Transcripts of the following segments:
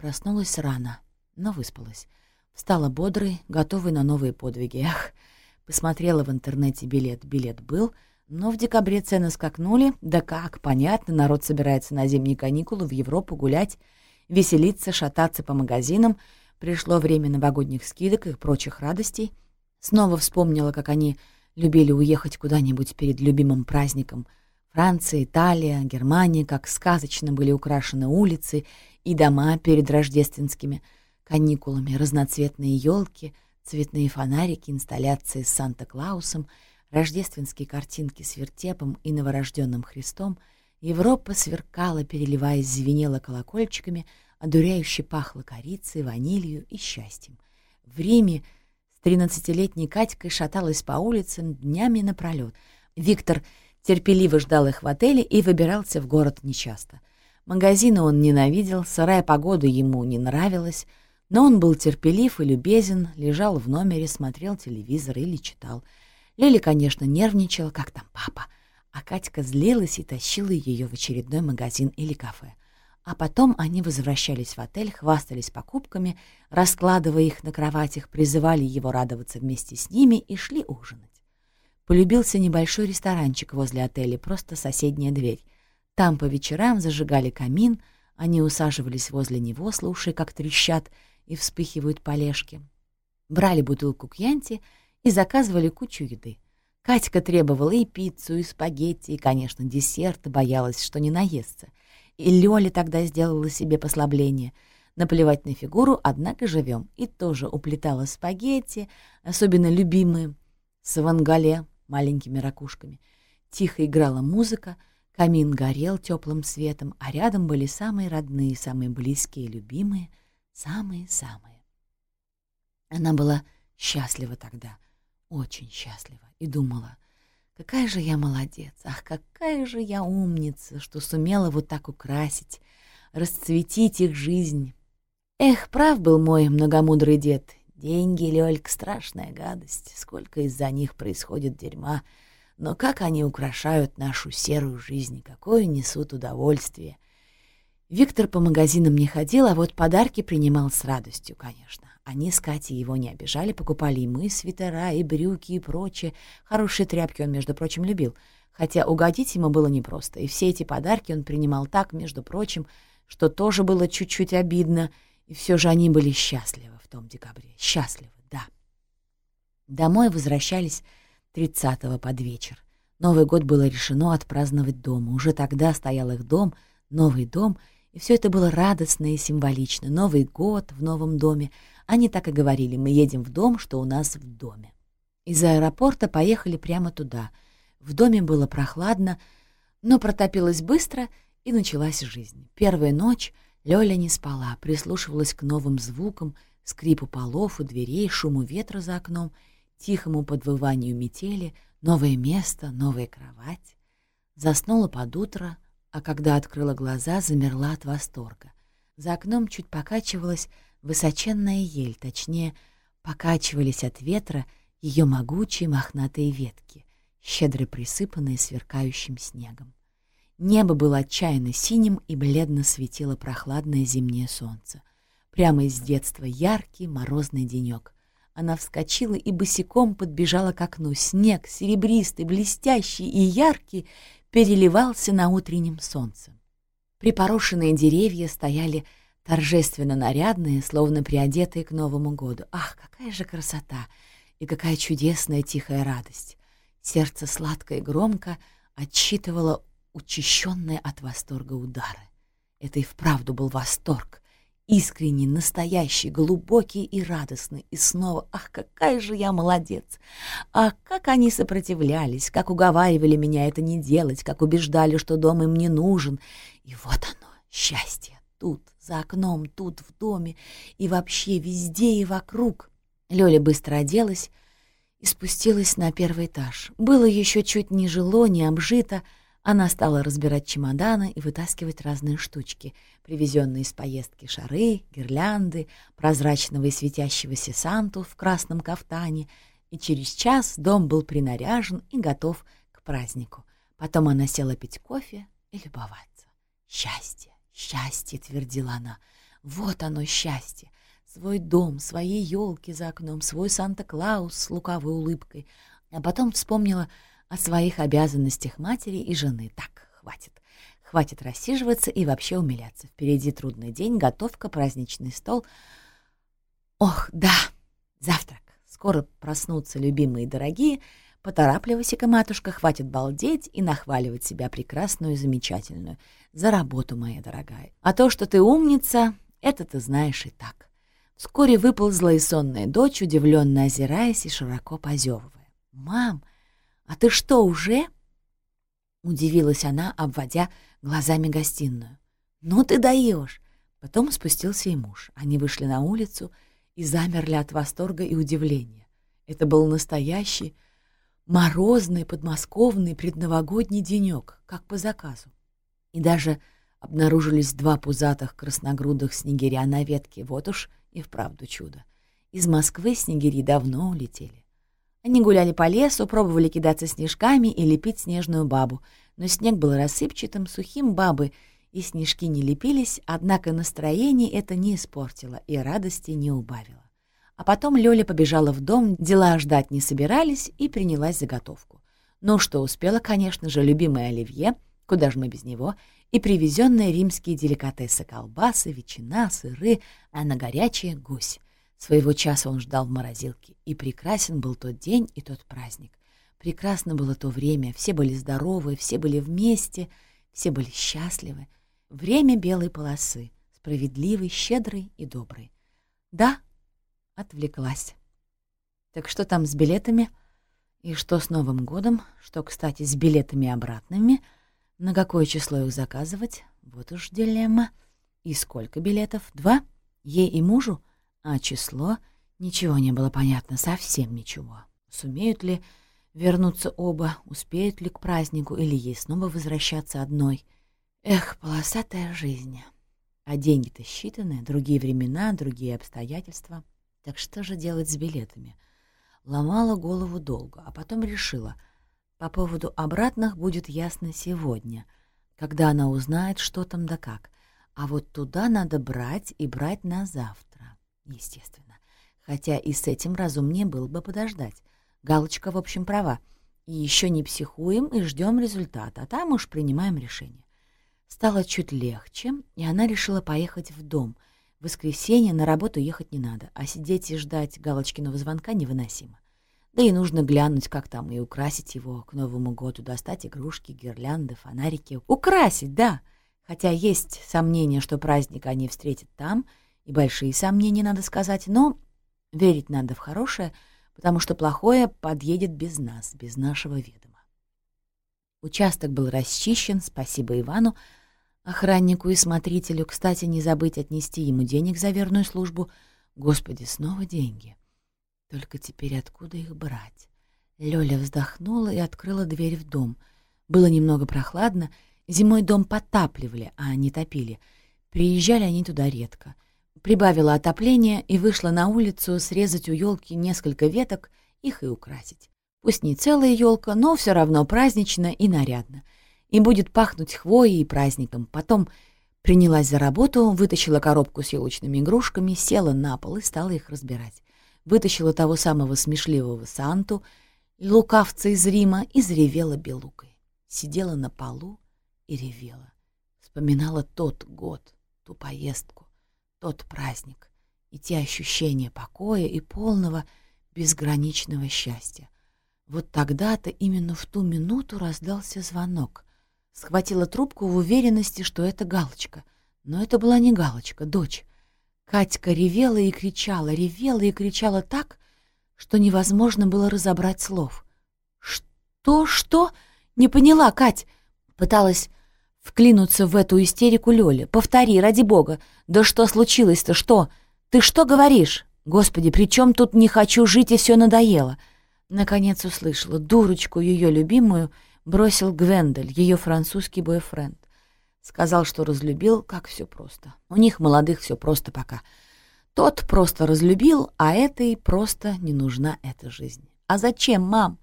Проснулась рано, но выспалась. Встала бодрой, готовой на новые подвиги. Ах, посмотрела в интернете билет. Билет был, но в декабре цены скакнули. Да как, понятно, народ собирается на зимние каникулы в Европу гулять, веселиться, шататься по магазинам. Пришло время новогодних скидок и прочих радостей. Снова вспомнила, как они любили уехать куда-нибудь перед любимым праздником. Франция, Италия, Германия, как сказочно были украшены улицы и дома перед рождественскими каникулами, разноцветные елки, цветные фонарики, инсталляции с Санта-Клаусом, рождественские картинки с вертепом и новорожденным Христом, Европа сверкала, переливаясь, звенела колокольчиками, одуряюще пахло корицей, ванилью и счастьем. В Риме с тринадцатилетней Катькой шаталась по улицам днями напролет. Виктор терпеливо ждал их в отеле и выбирался в город нечасто. Магазины он ненавидел, сырая погода ему не нравилась, но он был терпелив и любезен, лежал в номере, смотрел телевизор или читал. Лили, конечно, нервничала, как там папа, а Катька злилась и тащила ее в очередной магазин или кафе. А потом они возвращались в отель, хвастались покупками, раскладывая их на кроватях, призывали его радоваться вместе с ними и шли ужинать. Полюбился небольшой ресторанчик возле отеля, просто соседняя дверь. Там по вечерам зажигали камин, они усаживались возле него, слушая, как трещат и вспыхивают полежки. Брали бутылку кьянти и заказывали кучу еды. Катька требовала и пиццу, и спагетти, и, конечно, десерт, боялась, что не наестся. И Лёля тогда сделала себе послабление. Наплевать на фигуру, однако живем. И тоже уплетала спагетти, особенно любимые, с вангале, маленькими ракушками. Тихо играла музыка, камин горел теплым светом, а рядом были самые родные, самые близкие, любимые, самые-самые. Она была счастлива тогда, очень счастлива, и думала, какая же я молодец, ах, какая же я умница, что сумела вот так украсить, расцветить их жизнь. Эх, прав был мой многомудрый дед, деньги, Лёлька, страшная гадость, сколько из-за них происходит дерьма, но как они украшают нашу серую жизнь, какое несут удовольствие. Виктор по магазинам не ходил, а вот подарки принимал с радостью, конечно. Они с Катей его не обижали, покупали ему и свитера, и брюки, и прочее. Хорошие тряпки он, между прочим, любил. Хотя угодить ему было непросто, и все эти подарки он принимал так, между прочим, что тоже было чуть-чуть обидно, и все же они были счастливы том декабре. Счастливы, да. Домой возвращались 30-го под вечер. Новый год было решено отпраздновать дома. Уже тогда стоял их дом, новый дом, и все это было радостно и символично. Новый год в новом доме. Они так и говорили, мы едем в дом, что у нас в доме. Из аэропорта поехали прямо туда. В доме было прохладно, но протопилось быстро, и началась жизнь. Первая ночь Лёля не спала, прислушивалась к новым звукам, скрипу полов и дверей, шуму ветра за окном — тихому подвыванию метели, новое место, новая кровать. Заснула под утро, а когда открыла глаза, замерла от восторга. За окном чуть покачивалась высоченная ель, точнее, покачивались от ветра ее могучие мохнатые ветки, щедро присыпанные сверкающим снегом. Небо было отчаянно синим и бледно светило прохладное зимнее солнце. Прямо из детства яркий морозный денек — она вскочила и босиком подбежала к окну. Снег, серебристый, блестящий и яркий, переливался на утреннем солнце. Припорошенные деревья стояли торжественно нарядные, словно приодетые к Новому году. Ах, какая же красота! И какая чудесная тихая радость! Сердце сладко и громко отсчитывало учащенные от восторга удары. Это и вправду был восторг, искренний, настоящий, глубокий и радостный. И снова, ах, какая же я молодец! А как они сопротивлялись, как уговаривали меня это не делать, как убеждали, что дом им не нужен. И вот оно, счастье, тут, за окном, тут, в доме, и вообще везде и вокруг. Лёля быстро оделась и спустилась на первый этаж. Было еще чуть не жило, не обжито, она стала разбирать чемоданы и вытаскивать разные штучки, привезенные из поездки шары, гирлянды, прозрачного и светящегося Санту в красном кафтане, и через час дом был принаряжен и готов к празднику. Потом она села пить кофе и любоваться. «Счастье, счастье!» — твердила она. Вот оно счастье. Свой дом, свои елки за окном, свой Санта-Клаус с лукавой улыбкой. А потом вспомнила о своих обязанностях матери и жены. Так, хватит. Хватит рассиживаться и вообще умиляться. Впереди трудный день, готовка, праздничный стол. Ох, да, завтрак. Скоро проснутся любимые и дорогие. Поторапливайся-ка, матушка, хватит балдеть и нахваливать себя прекрасную и замечательную. За работу, моя дорогая. А то, что ты умница, это ты знаешь и так. Вскоре выползла и сонная дочь, удивленно озираясь и широко позевывая. «Мам, а ты что, уже?» Удивилась она, обводя глазами гостиную. «Ну ты даешь!» Потом спустился и муж. Они вышли на улицу и замерли от восторга и удивления. Это был настоящий морозный подмосковный предновогодний денек, как по заказу. И даже обнаружились два пузатых красногрудых снегиря на ветке. Вот уж и вправду чудо. Из Москвы снегири давно улетели. Они гуляли по лесу, пробовали кидаться снежками и лепить снежную бабу, но снег был рассыпчатым, сухим бабы, и снежки не лепились, однако настроение это не испортило и радости не убавило. А потом Лёля побежала в дом, дела ждать не собирались и принялась заготовку. Ну, что успела, конечно же, любимое оливье, куда же мы без него, и привезенные римские деликатесы — колбасы, ветчина, сыры, а на горячее — гусь. Своего часа он ждал в морозилке, и прекрасен был тот день и тот праздник. Прекрасно было то время, все были здоровы, все были вместе, все были счастливы. Время белой полосы, справедливый, щедрый и добрый. Да, отвлеклась. Так что там с билетами? И что с Новым годом? Что, кстати, с билетами обратными? На какое число их заказывать? Вот уж дилемма. И сколько билетов? Два? Ей и мужу? А число? Ничего не было понятно, совсем ничего. Сумеют ли Вернуться оба, успеют ли к празднику или ей снова возвращаться одной. Эх, полосатая жизнь. А деньги-то считаны, другие времена, другие обстоятельства. Так что же делать с билетами? Ломала голову долго, а потом решила. По поводу обратных будет ясно сегодня, когда она узнает, что там да как. А вот туда надо брать и брать на завтра, естественно. Хотя и с этим разумнее было бы подождать. Галочка, в общем, права. И еще не психуем и ждем результата, а там уж принимаем решение. Стало чуть легче, и она решила поехать в дом. В воскресенье на работу ехать не надо, а сидеть и ждать Галочкиного звонка невыносимо. Да и нужно глянуть, как там, и украсить его к Новому году, достать игрушки, гирлянды, фонарики. Украсить, да! Хотя есть сомнения, что праздник они встретят там, и большие сомнения, надо сказать, но верить надо в хорошее — потому что плохое подъедет без нас, без нашего ведома. Участок был расчищен, спасибо Ивану, охраннику и смотрителю. Кстати, не забыть отнести ему денег за верную службу. Господи, снова деньги. Только теперь откуда их брать? Лёля вздохнула и открыла дверь в дом. Было немного прохладно. Зимой дом подтапливали, а не топили. Приезжали они туда редко — прибавила отопление и вышла на улицу срезать у елки несколько веток, их и украсить. Пусть не целая елка, но все равно празднично и нарядно. И будет пахнуть хвоей и праздником. Потом принялась за работу, вытащила коробку с елочными игрушками, села на пол и стала их разбирать. Вытащила того самого смешливого Санту, лукавца из Рима, и заревела белукой. Сидела на полу и ревела. Вспоминала тот год, ту поездку тот праздник и те ощущения покоя и полного безграничного счастья. Вот тогда-то, именно в ту минуту, раздался звонок. Схватила трубку в уверенности, что это Галочка. Но это была не Галочка, дочь. Катька ревела и кричала, ревела и кричала так, что невозможно было разобрать слов. «Что? Что?» «Не поняла, Кать!» Пыталась Вклинуться в эту истерику Лёля. «Повтори, ради бога! Да что случилось-то, что? Ты что говоришь? Господи, при чем тут не хочу жить и все надоело?» Наконец услышала. Дурочку ее любимую бросил Гвендель, ее французский бойфренд. Сказал, что разлюбил, как все просто. У них, молодых, все просто пока. Тот просто разлюбил, а этой просто не нужна эта жизнь. «А зачем, мам?»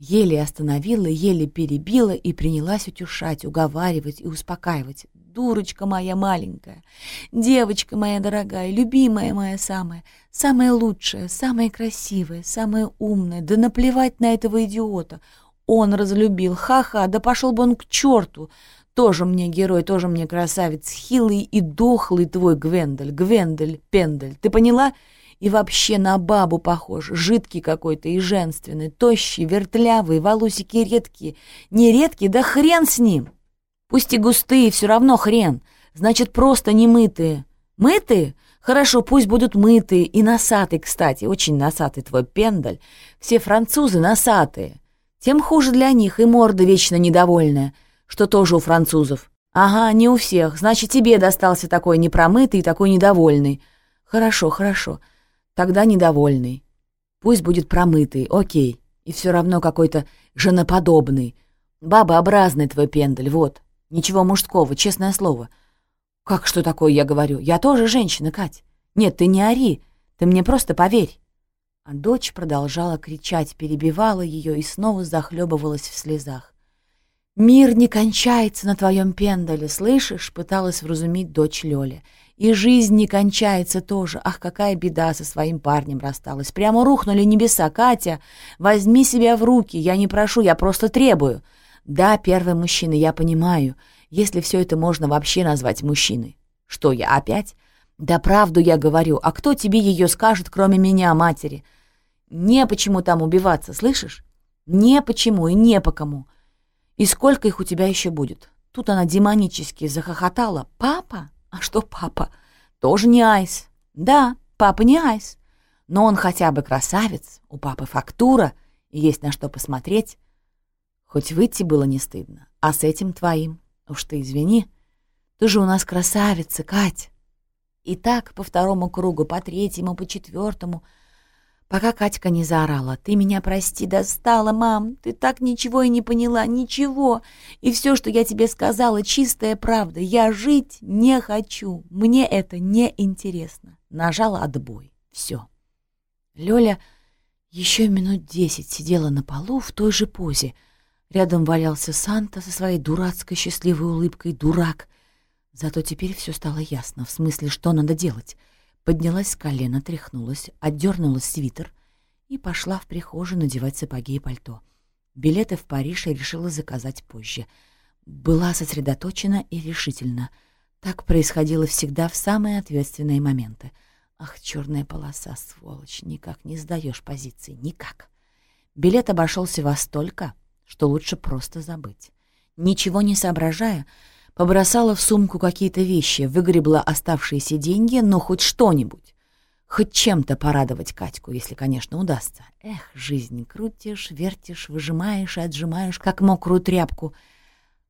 Еле остановила, еле перебила и принялась утешать, уговаривать и успокаивать. дурочка моя маленькая, девочка моя дорогая, любимая моя самая, самая лучшая, самая красивая, самая умная, да наплевать на этого идиота. Он разлюбил, ха-ха, да пошел бы он к черту. Тоже мне герой, тоже мне красавец, хилый и дохлый твой Гвендель, Гвендель, Пендель, ты поняла? И вообще на бабу похож, жидкий какой-то и женственный, тощий, вертлявый, волосики редкие. Не редкие, да хрен с ним. Пусть и густые, все равно хрен. Значит, просто не мытые. Мытые? Хорошо, пусть будут мытые и носатые, кстати, очень носатый твой пендаль. Все французы носатые. Тем хуже для них и морда вечно недовольная, что тоже у французов. Ага, не у всех. Значит, тебе достался такой непромытый и такой недовольный. Хорошо, хорошо. Тогда недовольный. Пусть будет промытый, окей. И все равно какой-то женоподобный. Бабообразный твой пендаль, вот. Ничего мужского, честное слово. Как что такое, я говорю? Я тоже женщина, Кать. Нет, ты не ори, ты мне просто поверь. А дочь продолжала кричать, перебивала ее и снова захлебывалась в слезах. «Мир не кончается на твоем пендале, слышишь?» — пыталась вразумить дочь Лёля. И жизнь не кончается тоже. Ах, какая беда со своим парнем рассталась. Прямо рухнули небеса. Катя, возьми себя в руки. Я не прошу, я просто требую. Да, первый мужчина, я понимаю. Если все это можно вообще назвать мужчиной. Что я опять? Да правду я говорю. А кто тебе ее скажет, кроме меня, матери? Не почему там убиваться, слышишь? Не почему и не по кому. И сколько их у тебя еще будет? Тут она демонически захохотала. Папа? А что папа? Тоже не айс. Да, папа не айс. Но он хотя бы красавец, у папы фактура, есть на что посмотреть. Хоть выйти было не стыдно, а с этим твоим, уж ты извини, ты же у нас красавица, Кать. И так по второму кругу, по третьему, по четвертому — Пока Катька не заорала. «Ты меня прости, достала, мам! Ты так ничего и не поняла, ничего! И все, что я тебе сказала, чистая правда. Я жить не хочу. Мне это не интересно. Нажала отбой. Все. Лёля еще минут десять сидела на полу в той же позе. Рядом валялся Санта со своей дурацкой счастливой улыбкой. Дурак! Зато теперь все стало ясно. В смысле, что надо делать — поднялась с колена, тряхнулась, отдернула свитер и пошла в прихожую надевать сапоги и пальто. Билеты в Париж я решила заказать позже. Была сосредоточена и решительна. Так происходило всегда в самые ответственные моменты. Ах, черная полоса, сволочь, никак не сдаешь позиции, никак. Билет обошелся во столько, что лучше просто забыть. Ничего не соображая, Побросала в сумку какие-то вещи, выгребла оставшиеся деньги, но хоть что-нибудь. Хоть чем-то порадовать Катьку, если, конечно, удастся. Эх, жизнь крутишь, вертишь, выжимаешь и отжимаешь, как мокрую тряпку.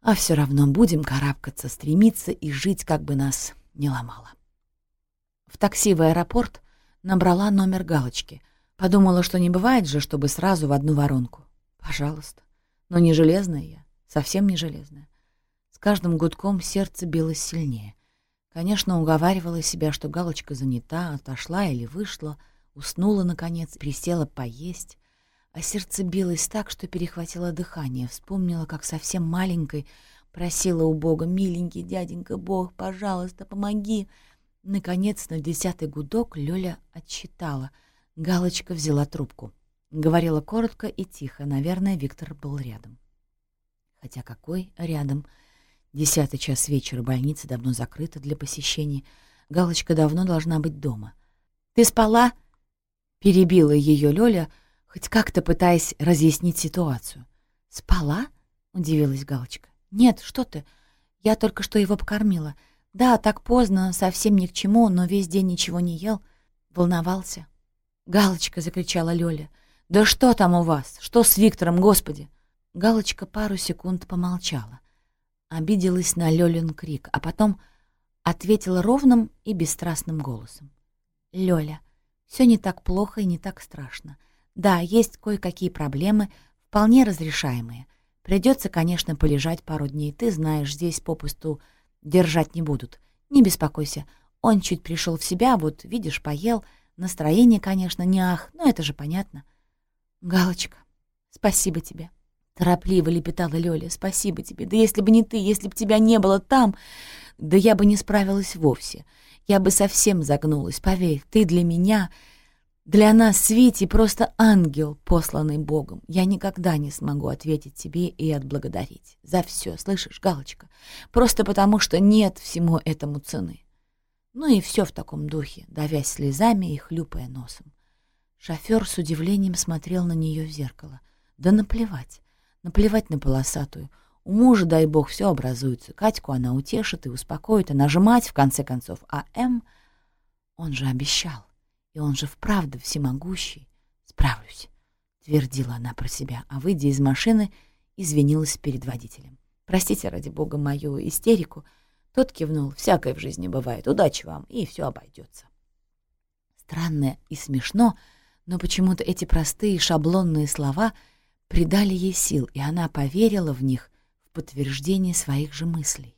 А все равно будем карабкаться, стремиться и жить, как бы нас не ломало. В такси в аэропорт набрала номер галочки. Подумала, что не бывает же, чтобы сразу в одну воронку. Пожалуйста. Но не железная я, совсем не железная каждым гудком сердце билось сильнее. Конечно, уговаривала себя, что галочка занята, отошла или вышла, уснула, наконец, присела поесть. А сердце билось так, что перехватило дыхание. Вспомнила, как совсем маленькой просила у Бога, «Миленький дяденька Бог, пожалуйста, помоги!» Наконец, на десятый гудок Лёля отчитала. Галочка взяла трубку. Говорила коротко и тихо. Наверное, Виктор был рядом. Хотя какой рядом — Десятый час вечера, больница давно закрыта для посещений. Галочка давно должна быть дома. «Ты спала?» — перебила ее Лёля, хоть как-то пытаясь разъяснить ситуацию. «Спала?» — удивилась Галочка. «Нет, что ты. Я только что его покормила. Да, так поздно, совсем ни к чему, но весь день ничего не ел. Волновался». «Галочка!» — закричала Лёля. «Да что там у вас? Что с Виктором, господи?» Галочка пару секунд помолчала обиделась на Лёлин крик, а потом ответила ровным и бесстрастным голосом. «Лёля, все не так плохо и не так страшно. Да, есть кое-какие проблемы, вполне разрешаемые. Придется, конечно, полежать пару дней. Ты знаешь, здесь попусту держать не будут. Не беспокойся. Он чуть пришел в себя, вот, видишь, поел. Настроение, конечно, не ах, но это же понятно. Галочка, спасибо тебе. Торопливо лепетала Лёля. «Спасибо тебе. Да если бы не ты, если бы тебя не было там, да я бы не справилась вовсе. Я бы совсем загнулась. Поверь, ты для меня, для нас с просто ангел, посланный Богом. Я никогда не смогу ответить тебе и отблагодарить. За все, слышишь, Галочка? Просто потому, что нет всему этому цены». Ну и все в таком духе, давясь слезами и хлюпая носом. Шофер с удивлением смотрел на нее в зеркало. Да наплевать. Наплевать на полосатую. У мужа, дай бог, все образуется. Катьку она утешит и успокоит, а нажимать, в конце концов. А М, он же обещал, и он же вправду всемогущий. Справлюсь, твердила она про себя, а, выйдя из машины, извинилась перед водителем. Простите, ради бога, мою истерику. Тот кивнул. Всякое в жизни бывает. Удачи вам, и все обойдется. Странно и смешно, но почему-то эти простые шаблонные слова — придали ей сил, и она поверила в них в подтверждение своих же мыслей.